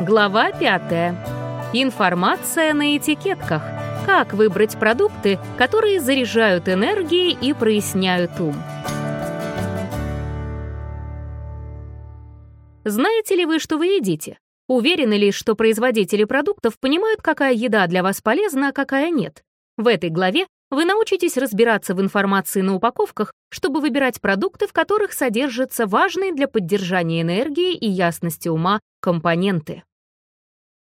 Глава 5. Информация на этикетках. Как выбрать продукты, которые заряжают энергией и проясняют ум. Знаете ли вы, что вы едите? Уверены ли, что производители продуктов понимают, какая еда для вас полезна, а какая нет? В этой главе вы научитесь разбираться в информации на упаковках, чтобы выбирать продукты, в которых содержатся важные для поддержания энергии и ясности ума компоненты.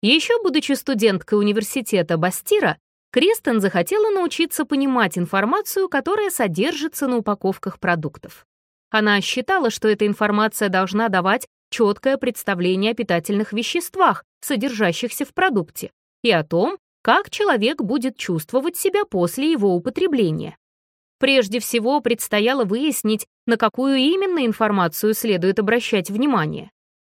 Еще будучи студенткой университета Бастира, Кристен захотела научиться понимать информацию, которая содержится на упаковках продуктов. Она считала, что эта информация должна давать четкое представление о питательных веществах, содержащихся в продукте, и о том, как человек будет чувствовать себя после его употребления. Прежде всего, предстояло выяснить, на какую именно информацию следует обращать внимание.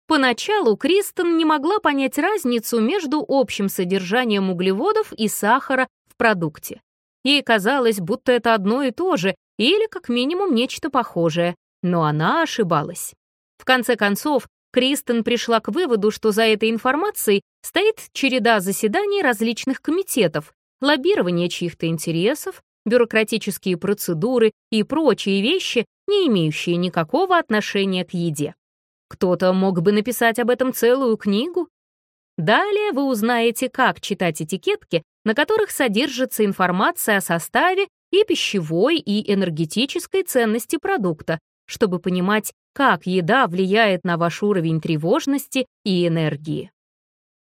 Поначалу Кристен не могла понять разницу между общим содержанием углеводов и сахара в продукте. Ей казалось, будто это одно и то же, или как минимум нечто похожее, но она ошибалась. В конце концов, Кристен пришла к выводу, что за этой информацией стоит череда заседаний различных комитетов, лоббирование чьих-то интересов, бюрократические процедуры и прочие вещи, не имеющие никакого отношения к еде. Кто-то мог бы написать об этом целую книгу. Далее вы узнаете, как читать этикетки, на которых содержится информация о составе и пищевой и энергетической ценности продукта, чтобы понимать, как еда влияет на ваш уровень тревожности и энергии.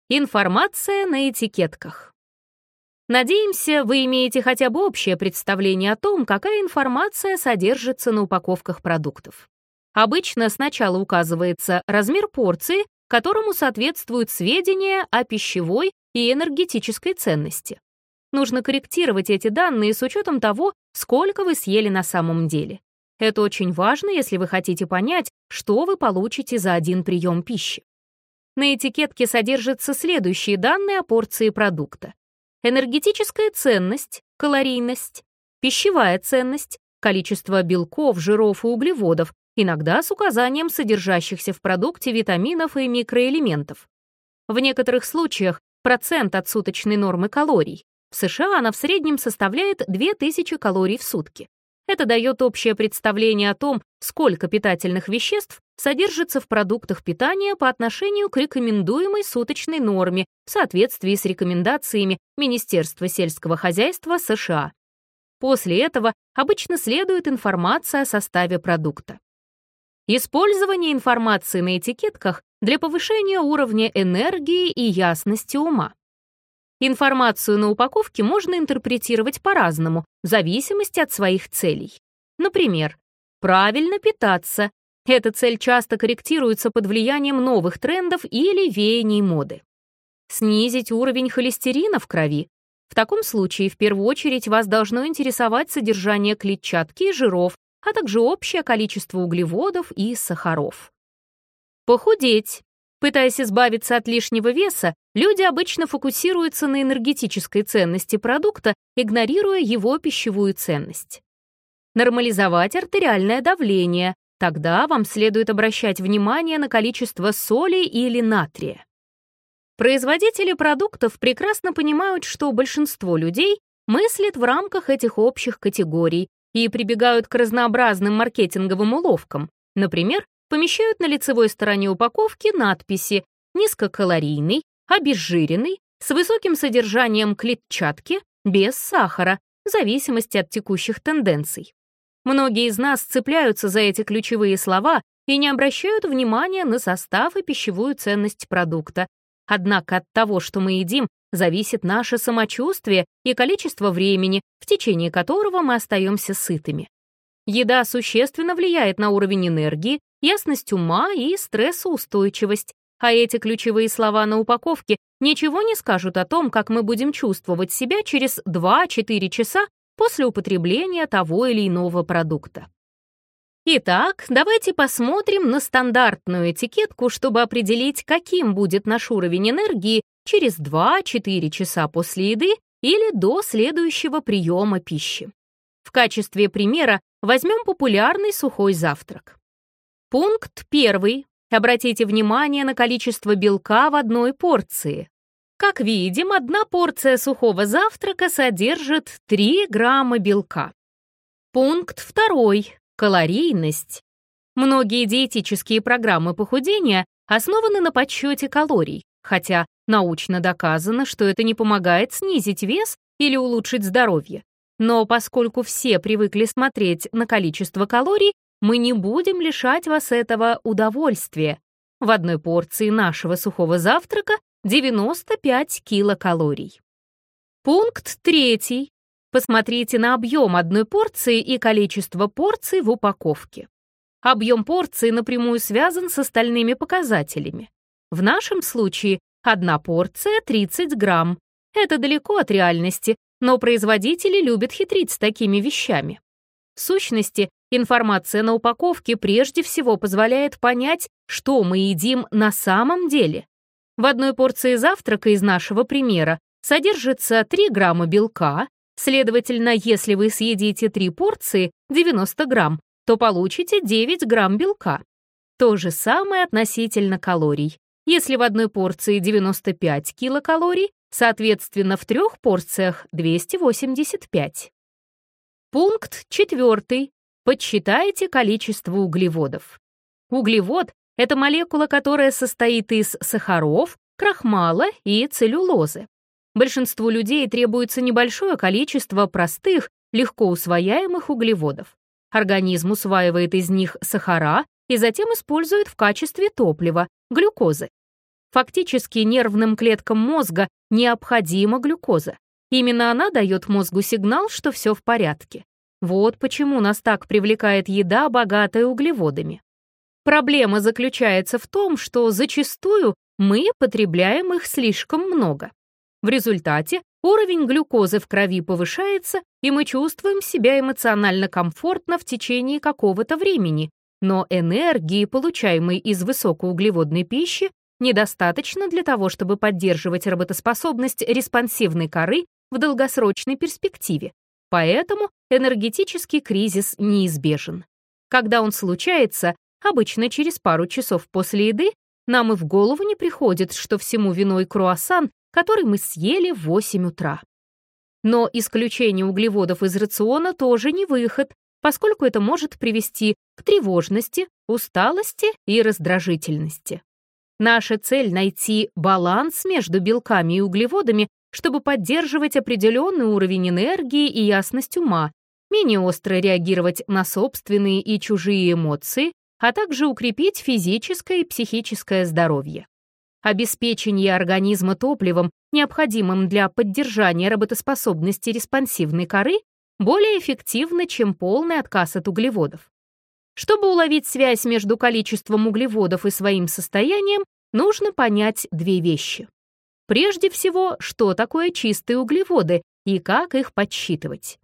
Информация на этикетках. Надеемся, вы имеете хотя бы общее представление о том, какая информация содержится на упаковках продуктов. Обычно сначала указывается размер порции, которому соответствуют сведения о пищевой и энергетической ценности. Нужно корректировать эти данные с учетом того, сколько вы съели на самом деле. Это очень важно, если вы хотите понять, что вы получите за один прием пищи. На этикетке содержатся следующие данные о порции продукта. Энергетическая ценность, калорийность, пищевая ценность, количество белков, жиров и углеводов, иногда с указанием содержащихся в продукте витаминов и микроэлементов. В некоторых случаях процент от суточной нормы калорий. В США она в среднем составляет 2000 калорий в сутки. Это дает общее представление о том, сколько питательных веществ содержится в продуктах питания по отношению к рекомендуемой суточной норме в соответствии с рекомендациями Министерства сельского хозяйства США. После этого обычно следует информация о составе продукта. Использование информации на этикетках для повышения уровня энергии и ясности ума. Информацию на упаковке можно интерпретировать по-разному, в зависимости от своих целей. Например, правильно питаться. Эта цель часто корректируется под влиянием новых трендов или веяний моды. Снизить уровень холестерина в крови. В таком случае в первую очередь вас должно интересовать содержание клетчатки и жиров, а также общее количество углеводов и сахаров. Похудеть. Пытаясь избавиться от лишнего веса, люди обычно фокусируются на энергетической ценности продукта, игнорируя его пищевую ценность. Нормализовать артериальное давление. Тогда вам следует обращать внимание на количество соли или натрия. Производители продуктов прекрасно понимают, что большинство людей мыслят в рамках этих общих категорий и прибегают к разнообразным маркетинговым уловкам. Например, помещают на лицевой стороне упаковки надписи «низкокалорийный», «обезжиренный», с высоким содержанием клетчатки, без сахара, в зависимости от текущих тенденций. Многие из нас цепляются за эти ключевые слова и не обращают внимания на состав и пищевую ценность продукта. Однако от того, что мы едим, зависит наше самочувствие и количество времени, в течение которого мы остаемся сытыми. Еда существенно влияет на уровень энергии, ясность ума и стрессоустойчивость, а эти ключевые слова на упаковке ничего не скажут о том, как мы будем чувствовать себя через 2-4 часа после употребления того или иного продукта. Итак, давайте посмотрим на стандартную этикетку, чтобы определить, каким будет наш уровень энергии через 2-4 часа после еды или до следующего приема пищи. В качестве примера возьмем популярный сухой завтрак. Пункт первый. Обратите внимание на количество белка в одной порции. Как видим, одна порция сухого завтрака содержит 3 грамма белка. Пункт второй. Калорийность. Многие диетические программы похудения основаны на подсчете калорий, хотя научно доказано, что это не помогает снизить вес или улучшить здоровье. Но поскольку все привыкли смотреть на количество калорий, мы не будем лишать вас этого удовольствия. В одной порции нашего сухого завтрака 95 килокалорий. Пункт третий. Посмотрите на объем одной порции и количество порций в упаковке. Объем порции напрямую связан с остальными показателями. В нашем случае одна порция 30 грамм. Это далеко от реальности, но производители любят хитрить с такими вещами. В сущности, информация на упаковке прежде всего позволяет понять, что мы едим на самом деле. В одной порции завтрака из нашего примера содержится 3 грамма белка, следовательно, если вы съедите 3 порции, 90 грамм, то получите 9 грамм белка. То же самое относительно калорий. Если в одной порции 95 килокалорий, соответственно, в трех порциях 285. Пункт четвертый. Подсчитайте количество углеводов. Углевод — это молекула, которая состоит из сахаров, крахмала и целлюлозы. Большинству людей требуется небольшое количество простых, легко усвояемых углеводов. Организм усваивает из них сахара и затем использует в качестве топлива, глюкозы. Фактически нервным клеткам мозга необходима глюкоза. Именно она дает мозгу сигнал, что все в порядке. Вот почему нас так привлекает еда, богатая углеводами. Проблема заключается в том, что зачастую мы потребляем их слишком много. В результате уровень глюкозы в крови повышается, и мы чувствуем себя эмоционально комфортно в течение какого-то времени, но энергии, получаемой из высокоуглеводной пищи, недостаточно для того, чтобы поддерживать работоспособность респонсивной коры в долгосрочной перспективе. Поэтому энергетический кризис неизбежен. Когда он случается, обычно через пару часов после еды, нам и в голову не приходит, что всему виной круассан, который мы съели в 8 утра. Но исключение углеводов из рациона тоже не выход, поскольку это может привести к тревожности, усталости и раздражительности. Наша цель — найти баланс между белками и углеводами, чтобы поддерживать определенный уровень энергии и ясность ума, менее остро реагировать на собственные и чужие эмоции, а также укрепить физическое и психическое здоровье. Обеспечение организма топливом, необходимым для поддержания работоспособности респонсивной коры, более эффективно, чем полный отказ от углеводов. Чтобы уловить связь между количеством углеводов и своим состоянием, нужно понять две вещи. Прежде всего, что такое чистые углеводы и как их подсчитывать.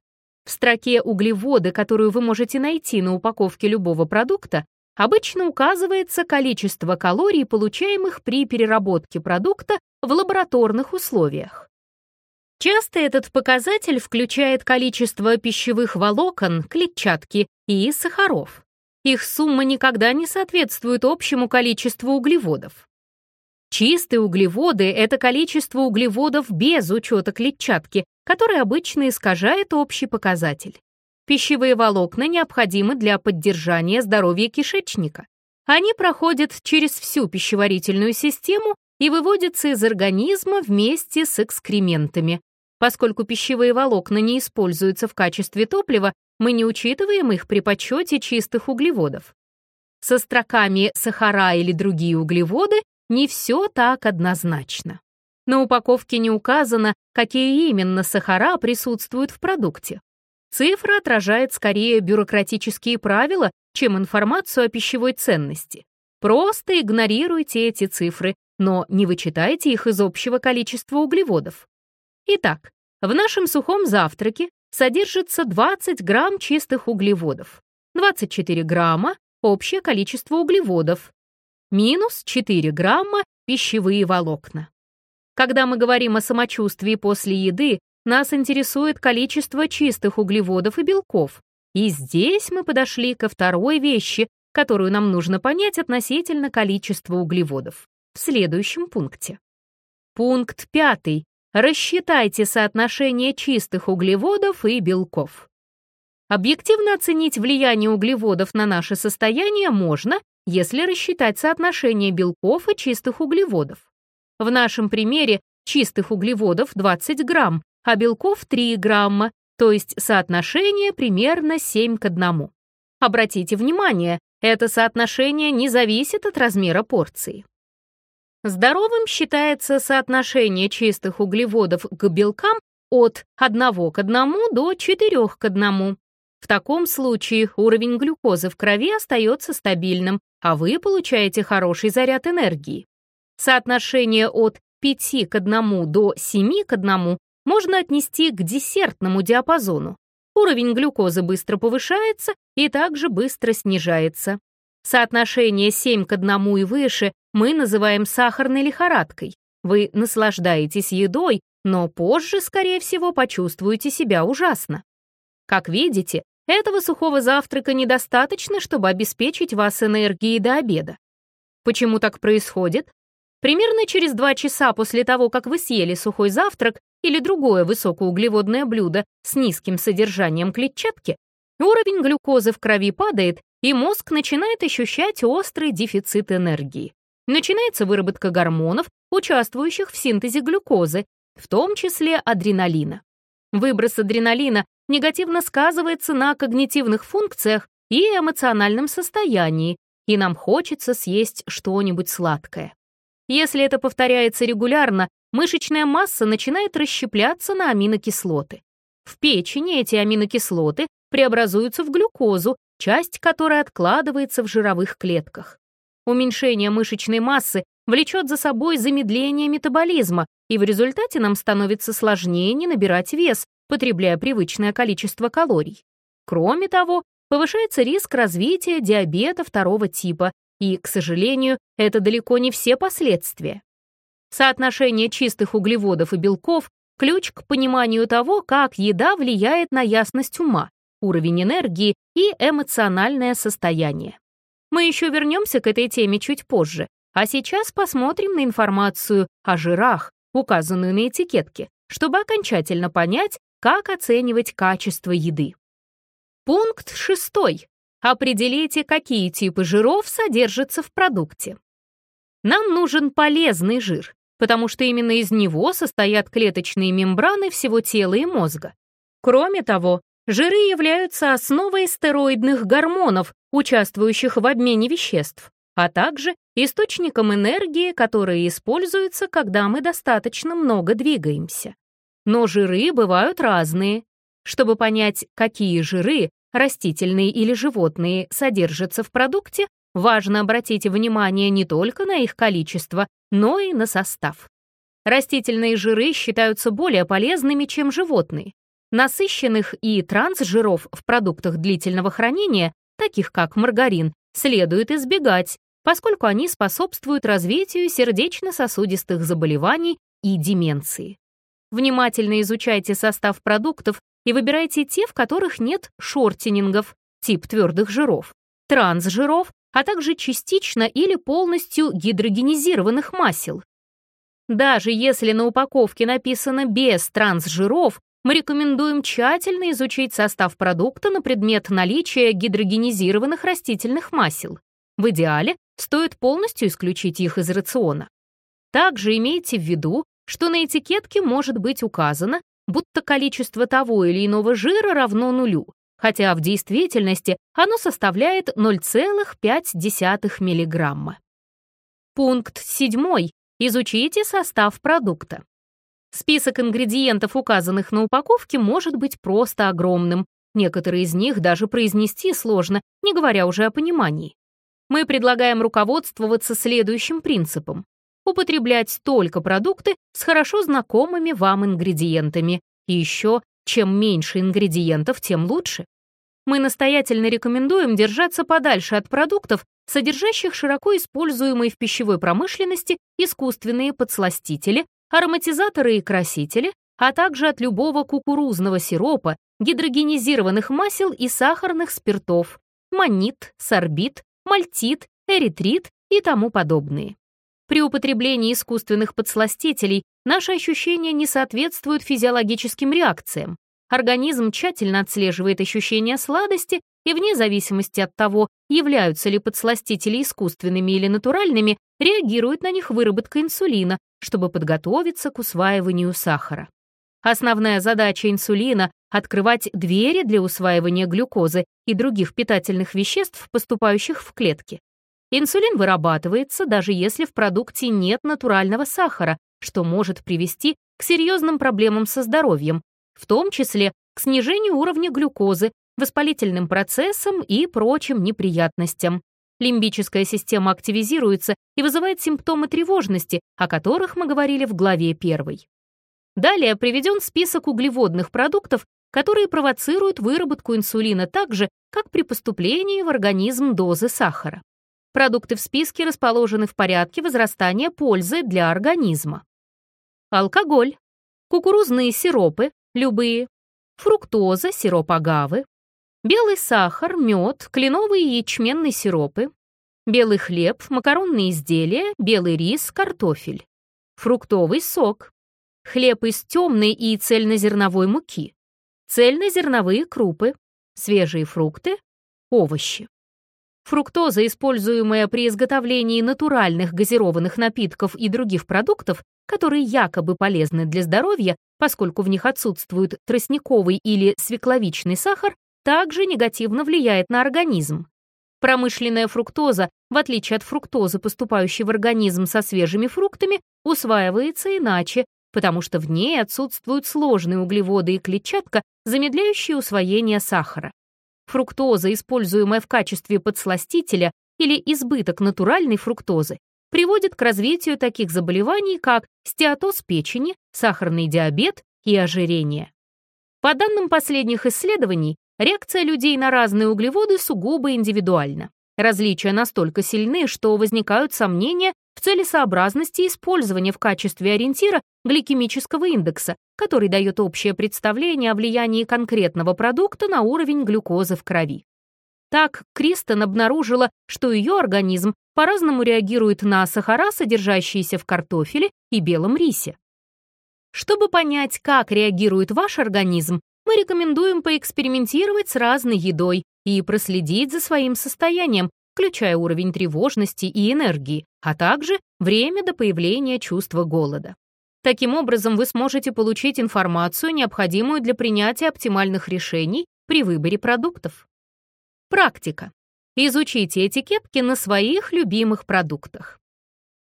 В строке «Углеводы», которую вы можете найти на упаковке любого продукта, обычно указывается количество калорий, получаемых при переработке продукта в лабораторных условиях. Часто этот показатель включает количество пищевых волокон, клетчатки и сахаров. Их сумма никогда не соответствует общему количеству углеводов. Чистые углеводы — это количество углеводов без учета клетчатки, который обычно искажает общий показатель. Пищевые волокна необходимы для поддержания здоровья кишечника. Они проходят через всю пищеварительную систему и выводятся из организма вместе с экскрементами. Поскольку пищевые волокна не используются в качестве топлива, мы не учитываем их при подсчете чистых углеводов. Со строками «сахара» или другие углеводы не все так однозначно. На упаковке не указано, какие именно сахара присутствуют в продукте. Цифра отражает скорее бюрократические правила, чем информацию о пищевой ценности. Просто игнорируйте эти цифры, но не вычитайте их из общего количества углеводов. Итак, в нашем сухом завтраке содержится 20 грамм чистых углеводов, 24 грамма — общее количество углеводов, минус 4 грамма пищевые волокна. Когда мы говорим о самочувствии после еды, нас интересует количество чистых углеводов и белков. И здесь мы подошли ко второй вещи, которую нам нужно понять относительно количества углеводов. В следующем пункте. Пункт пятый. Рассчитайте соотношение чистых углеводов и белков. Объективно оценить влияние углеводов на наше состояние можно, если рассчитать соотношение белков и чистых углеводов. В нашем примере чистых углеводов 20 грамм, а белков 3 грамма, то есть соотношение примерно 7 к 1. Обратите внимание, это соотношение не зависит от размера порции. Здоровым считается соотношение чистых углеводов к белкам от 1 к 1 до 4 к 1. В таком случае уровень глюкозы в крови остается стабильным, а вы получаете хороший заряд энергии. Соотношение от 5 к 1 до 7 к 1 можно отнести к десертному диапазону. Уровень глюкозы быстро повышается и также быстро снижается. Соотношение 7 к 1 и выше мы называем сахарной лихорадкой. Вы наслаждаетесь едой, но позже, скорее всего, почувствуете себя ужасно. Как видите, этого сухого завтрака недостаточно, чтобы обеспечить вас энергией до обеда. Почему так происходит? Примерно через два часа после того, как вы съели сухой завтрак или другое высокоуглеводное блюдо с низким содержанием клетчатки, уровень глюкозы в крови падает, и мозг начинает ощущать острый дефицит энергии. Начинается выработка гормонов, участвующих в синтезе глюкозы, в том числе адреналина. Выброс адреналина негативно сказывается на когнитивных функциях и эмоциональном состоянии, и нам хочется съесть что-нибудь сладкое. Если это повторяется регулярно, мышечная масса начинает расщепляться на аминокислоты. В печени эти аминокислоты преобразуются в глюкозу, часть которой откладывается в жировых клетках. Уменьшение мышечной массы влечет за собой замедление метаболизма, и в результате нам становится сложнее не набирать вес, потребляя привычное количество калорий. Кроме того, повышается риск развития диабета второго типа, и, к сожалению, это далеко не все последствия. Соотношение чистых углеводов и белков – ключ к пониманию того, как еда влияет на ясность ума, уровень энергии и эмоциональное состояние. Мы еще вернемся к этой теме чуть позже, а сейчас посмотрим на информацию о жирах, указанную на этикетке, чтобы окончательно понять, как оценивать качество еды? Пункт шестой. Определите, какие типы жиров содержатся в продукте. Нам нужен полезный жир, потому что именно из него состоят клеточные мембраны всего тела и мозга. Кроме того, жиры являются основой стероидных гормонов, участвующих в обмене веществ, а также источником энергии, которая используется, когда мы достаточно много двигаемся. Но жиры бывают разные. Чтобы понять, какие жиры, растительные или животные, содержатся в продукте, важно обратить внимание не только на их количество, но и на состав. Растительные жиры считаются более полезными, чем животные. Насыщенных и трансжиров в продуктах длительного хранения, таких как маргарин, следует избегать, поскольку они способствуют развитию сердечно-сосудистых заболеваний и деменции. Внимательно изучайте состав продуктов и выбирайте те, в которых нет шортинингов, тип твердых жиров, трансжиров, а также частично или полностью гидрогенизированных масел. Даже если на упаковке написано без трансжиров, мы рекомендуем тщательно изучить состав продукта на предмет наличия гидрогенизированных растительных масел. В идеале стоит полностью исключить их из рациона. Также имейте в виду, что на этикетке может быть указано, будто количество того или иного жира равно нулю, хотя в действительности оно составляет 0,5 мг. Пункт 7. Изучите состав продукта. Список ингредиентов, указанных на упаковке, может быть просто огромным. Некоторые из них даже произнести сложно, не говоря уже о понимании. Мы предлагаем руководствоваться следующим принципом употреблять только продукты с хорошо знакомыми вам ингредиентами. И еще, чем меньше ингредиентов, тем лучше. Мы настоятельно рекомендуем держаться подальше от продуктов, содержащих широко используемые в пищевой промышленности искусственные подсластители, ароматизаторы и красители, а также от любого кукурузного сиропа, гидрогенизированных масел и сахарных спиртов, манит, сорбит, мальтит, эритрит и тому подобные. При употреблении искусственных подсластителей наши ощущения не соответствуют физиологическим реакциям. Организм тщательно отслеживает ощущения сладости и вне зависимости от того, являются ли подсластители искусственными или натуральными, реагирует на них выработка инсулина, чтобы подготовиться к усваиванию сахара. Основная задача инсулина — открывать двери для усваивания глюкозы и других питательных веществ, поступающих в клетки. Инсулин вырабатывается, даже если в продукте нет натурального сахара, что может привести к серьезным проблемам со здоровьем, в том числе к снижению уровня глюкозы, воспалительным процессам и прочим неприятностям. Лимбическая система активизируется и вызывает симптомы тревожности, о которых мы говорили в главе 1. Далее приведен список углеводных продуктов, которые провоцируют выработку инсулина так же, как при поступлении в организм дозы сахара. Продукты в списке расположены в порядке возрастания пользы для организма. Алкоголь, кукурузные сиропы, любые, фруктоза, сироп агавы, белый сахар, мед, кленовые и ячменные сиропы, белый хлеб, макаронные изделия, белый рис, картофель, фруктовый сок, хлеб из темной и цельнозерновой муки, цельнозерновые крупы, свежие фрукты, овощи. Фруктоза, используемая при изготовлении натуральных газированных напитков и других продуктов, которые якобы полезны для здоровья, поскольку в них отсутствует тростниковый или свекловичный сахар, также негативно влияет на организм. Промышленная фруктоза, в отличие от фруктозы, поступающей в организм со свежими фруктами, усваивается иначе, потому что в ней отсутствуют сложные углеводы и клетчатка, замедляющие усвоение сахара. Фруктоза, используемая в качестве подсластителя или избыток натуральной фруктозы, приводит к развитию таких заболеваний, как стеатоз печени, сахарный диабет и ожирение. По данным последних исследований, реакция людей на разные углеводы сугубо индивидуальна. Различия настолько сильны, что возникают сомнения в целесообразности использования в качестве ориентира гликемического индекса, который дает общее представление о влиянии конкретного продукта на уровень глюкозы в крови. Так, Кристен обнаружила, что ее организм по-разному реагирует на сахара, содержащиеся в картофеле и белом рисе. Чтобы понять, как реагирует ваш организм, мы рекомендуем поэкспериментировать с разной едой и проследить за своим состоянием, включая уровень тревожности и энергии, а также время до появления чувства голода. Таким образом, вы сможете получить информацию, необходимую для принятия оптимальных решений при выборе продуктов. Практика. Изучите этикетки на своих любимых продуктах.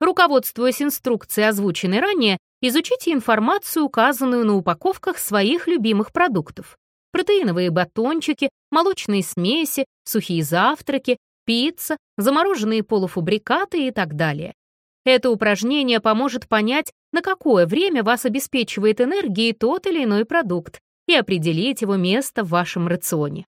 Руководствуясь инструкцией, озвученной ранее, изучите информацию, указанную на упаковках своих любимых продуктов. Протеиновые батончики, молочные смеси, сухие завтраки, пицца, замороженные полуфабрикаты и так далее. Это упражнение поможет понять, на какое время вас обеспечивает энергией тот или иной продукт и определить его место в вашем рационе.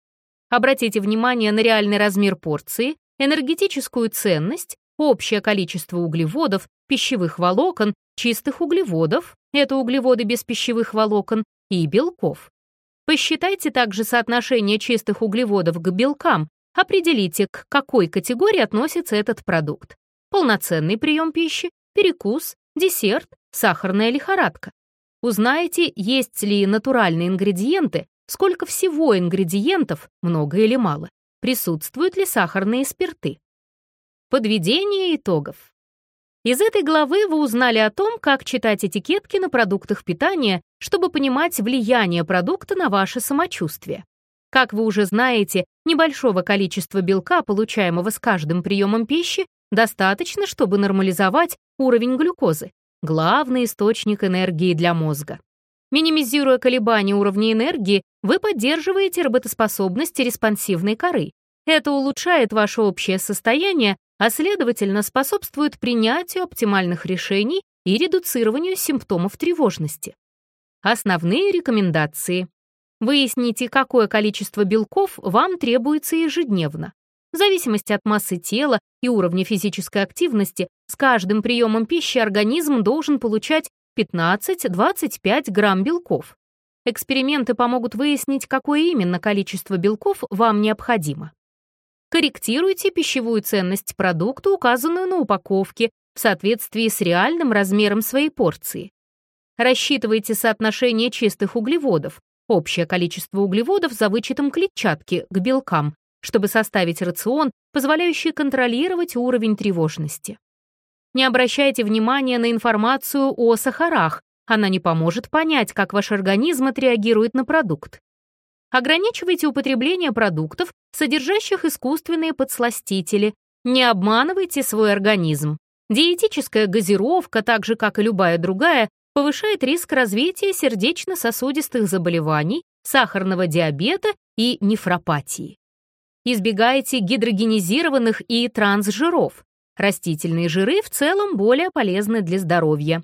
Обратите внимание на реальный размер порции, энергетическую ценность, общее количество углеводов, пищевых волокон, чистых углеводов, это углеводы без пищевых волокон, и белков. Посчитайте также соотношение чистых углеводов к белкам, определите, к какой категории относится этот продукт. Полноценный прием пищи, перекус, десерт, сахарная лихорадка. Узнайте, есть ли натуральные ингредиенты, сколько всего ингредиентов, много или мало, присутствуют ли сахарные спирты. Подведение итогов. Из этой главы вы узнали о том, как читать этикетки на продуктах питания, чтобы понимать влияние продукта на ваше самочувствие. Как вы уже знаете, небольшого количества белка, получаемого с каждым приемом пищи, достаточно, чтобы нормализовать уровень глюкозы, главный источник энергии для мозга. Минимизируя колебания уровня энергии, вы поддерживаете работоспособность респонсивной коры. Это улучшает ваше общее состояние, а следовательно способствует принятию оптимальных решений и редуцированию симптомов тревожности. Основные рекомендации. Выясните, какое количество белков вам требуется ежедневно. В зависимости от массы тела и уровня физической активности, с каждым приемом пищи организм должен получать 15-25 грамм белков. Эксперименты помогут выяснить, какое именно количество белков вам необходимо. корректируйте пищевую ценность продукта, указанную на упаковке, в соответствии с реальным размером своей порции. Рассчитывайте соотношение чистых углеводов, общее количество углеводов за вычетом клетчатки к белкам, чтобы составить рацион, позволяющий контролировать уровень тревожности. Не обращайте внимания на информацию о сахарах, она не поможет понять, как ваш организм отреагирует на продукт. Ограничивайте употребление продуктов, содержащих искусственные подсластители. Не обманывайте свой организм. Диетическая газировка, так же как и любая другая, повышает риск развития сердечно-сосудистых заболеваний, сахарного диабета и нефропатии. Избегайте гидрогенизированных и трансжиров. Растительные жиры в целом более полезны для здоровья.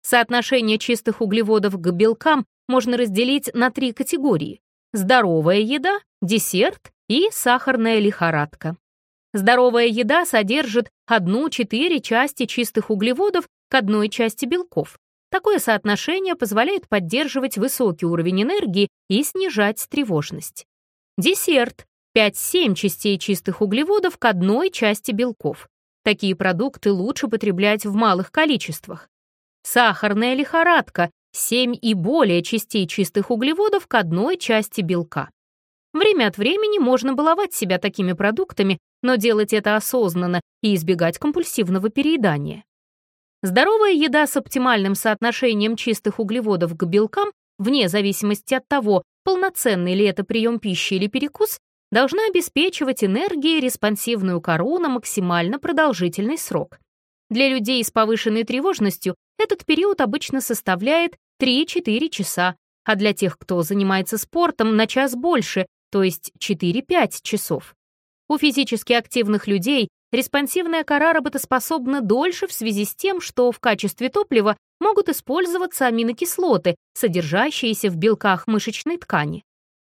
Соотношение чистых углеводов к белкам можно разделить на три категории. Здоровая еда, десерт и сахарная лихорадка. Здоровая еда содержит одну-четыре части чистых углеводов к одной части белков. Такое соотношение позволяет поддерживать высокий уровень энергии и снижать тревожность. Десерт — 5-7 частей чистых углеводов к одной части белков. Такие продукты лучше потреблять в малых количествах. Сахарная лихорадка — 7 и более частей чистых углеводов к одной части белка. Время от времени можно баловать себя такими продуктами, но делать это осознанно и избегать компульсивного переедания. Здоровая еда с оптимальным соотношением чистых углеводов к белкам, вне зависимости от того, полноценный ли это прием пищи или перекус, должна обеспечивать энергией респонсивную кору на максимально продолжительный срок. Для людей с повышенной тревожностью этот период обычно составляет 3-4 часа, а для тех, кто занимается спортом, на час больше, то есть 4-5 часов. У физически активных людей респонсивная кора работоспособна дольше в связи с тем, что в качестве топлива могут использоваться аминокислоты, содержащиеся в белках мышечной ткани.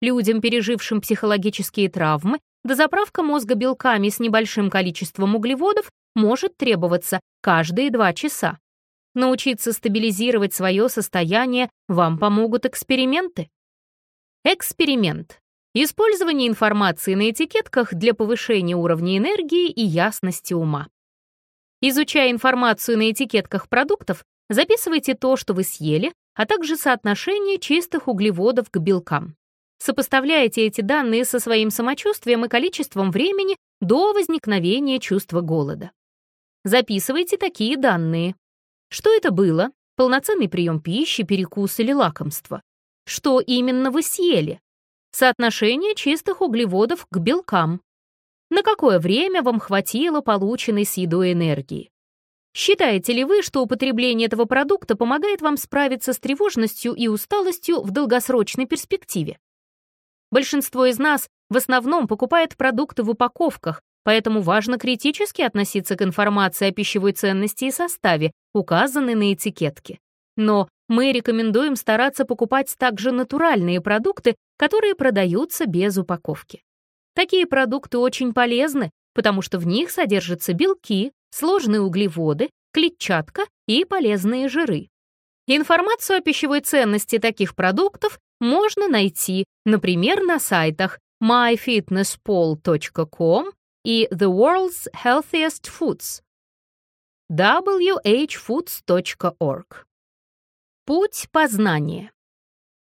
Людям, пережившим психологические травмы, дозаправка мозга белками с небольшим количеством углеводов может требоваться каждые два часа. Научиться стабилизировать свое состояние вам помогут эксперименты. Эксперимент. Использование информации на этикетках для повышения уровня энергии и ясности ума. Изучая информацию на этикетках продуктов, записывайте то, что вы съели, а также соотношение чистых углеводов к белкам. Сопоставляйте эти данные со своим самочувствием и количеством времени до возникновения чувства голода. Записывайте такие данные. Что это было? Полноценный прием пищи, перекус или лакомство? Что именно вы съели? Соотношение чистых углеводов к белкам. На какое время вам хватило полученной с едой энергии? Считаете ли вы, что употребление этого продукта помогает вам справиться с тревожностью и усталостью в долгосрочной перспективе? Большинство из нас в основном покупает продукты в упаковках, поэтому важно критически относиться к информации о пищевой ценности и составе, указанной на этикетке. Но мы рекомендуем стараться покупать также натуральные продукты, которые продаются без упаковки. Такие продукты очень полезны, потому что в них содержатся белки, сложные углеводы, клетчатка и полезные жиры. Информацию о пищевой ценности таких продуктов можно найти, например, на сайтах myfitnesspal.com и The World's Healthiest Foods whfoods.org. Путь познания.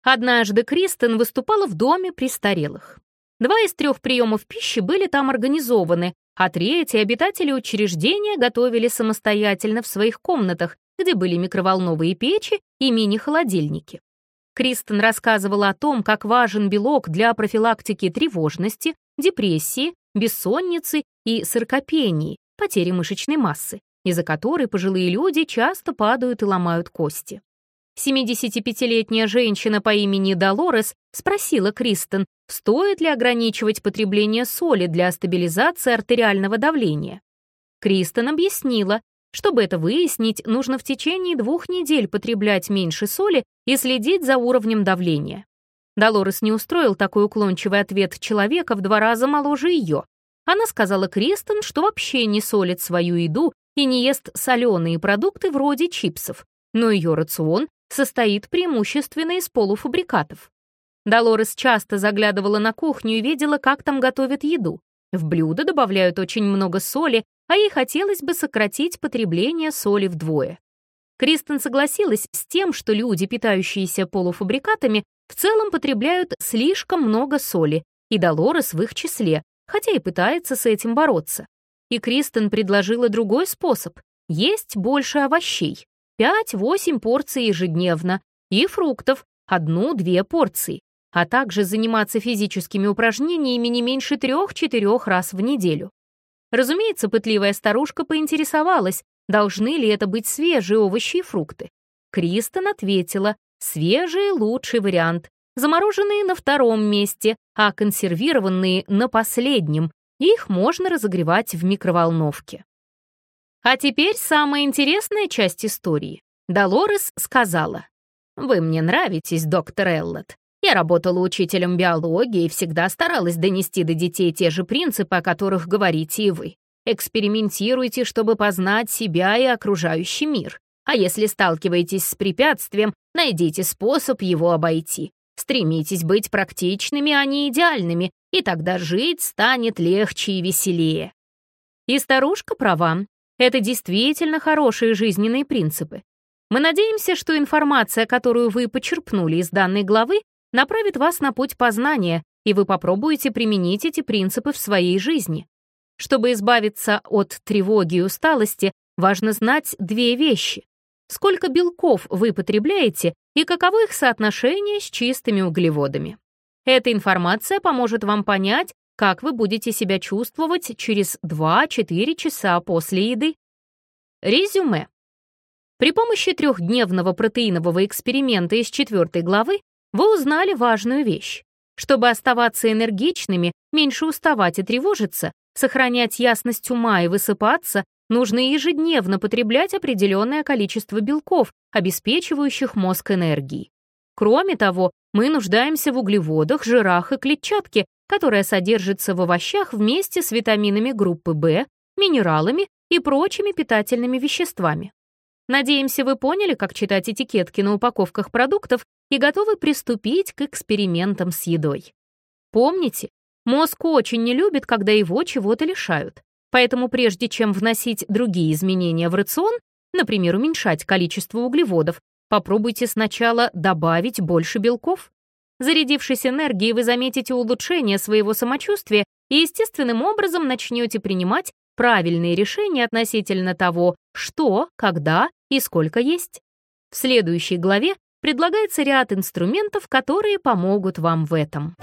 Однажды Кристен выступала в доме престарелых. Два из трех приемов пищи были там организованы, а третий обитатели учреждения готовили самостоятельно в своих комнатах, где были микроволновые печи и мини-холодильники. Кристен рассказывала о том, как важен белок для профилактики тревожности, депрессии, бессонницы и саркопении, потери мышечной массы, из-за которой пожилые люди часто падают и ломают кости. 75-летняя женщина по имени Долорес спросила Кристен, стоит ли ограничивать потребление соли для стабилизации артериального давления. Кристен объяснила, чтобы это выяснить, нужно в течение двух недель потреблять меньше соли и следить за уровнем давления. Долорес не устроил такой уклончивый ответ человека в два раза моложе ее. Она сказала Кристен, что вообще не солит свою еду и не ест соленые продукты вроде чипсов, но ее рацион состоит преимущественно из полуфабрикатов. Долорес часто заглядывала на кухню и видела, как там готовят еду. В блюдо добавляют очень много соли, а ей хотелось бы сократить потребление соли вдвое. Кристен согласилась с тем, что люди, питающиеся полуфабрикатами, в целом потребляют слишком много соли, и Долорес в их числе, хотя и пытается с этим бороться. И Кристен предложила другой способ — есть больше овощей, 5-8 порций ежедневно, и фруктов, одну-две порции, а также заниматься физическими упражнениями не меньше трех-четырех раз в неделю. Разумеется, пытливая старушка поинтересовалась, должны ли это быть свежие овощи и фрукты. Кристен ответила, свежие — лучший вариант, замороженные на втором месте, а консервированные — на последнем, их можно разогревать в микроволновке. А теперь самая интересная часть истории. Долорес сказала, «Вы мне нравитесь, доктор Эллот. Я работала учителем биологии и всегда старалась донести до детей те же принципы, о которых говорите и вы. Экспериментируйте, чтобы познать себя и окружающий мир. А если сталкиваетесь с препятствием, найдите способ его обойти. Стремитесь быть практичными, а не идеальными, и тогда жить станет легче и веселее. И старушка права. Это действительно хорошие жизненные принципы. Мы надеемся, что информация, которую вы почерпнули из данной главы, направит вас на путь познания, и вы попробуете применить эти принципы в своей жизни. Чтобы избавиться от тревоги и усталости, важно знать две вещи. Сколько белков вы потребляете и каково их соотношение с чистыми углеводами. Эта информация поможет вам понять, как вы будете себя чувствовать через 2-4 часа после еды. Резюме. При помощи трехдневного протеинового эксперимента из четвертой главы вы узнали важную вещь. Чтобы оставаться энергичными, меньше уставать и тревожиться, сохранять ясность ума и высыпаться, нужно ежедневно потреблять определенное количество белков, обеспечивающих мозг энергией. Кроме того, мы нуждаемся в углеводах, жирах и клетчатке, которая содержится в овощах вместе с витаминами группы В, минералами и прочими питательными веществами. Надеемся, вы поняли, как читать этикетки на упаковках продуктов и готовы приступить к экспериментам с едой. Помните, мозг очень не любит, когда его чего-то лишают. Поэтому прежде чем вносить другие изменения в рацион, например, уменьшать количество углеводов, попробуйте сначала добавить больше белков. Зарядившись энергией, вы заметите улучшение своего самочувствия и естественным образом начнете принимать правильные решения относительно того, что, когда и сколько есть. В следующей главе предлагается ряд инструментов, которые помогут вам в этом.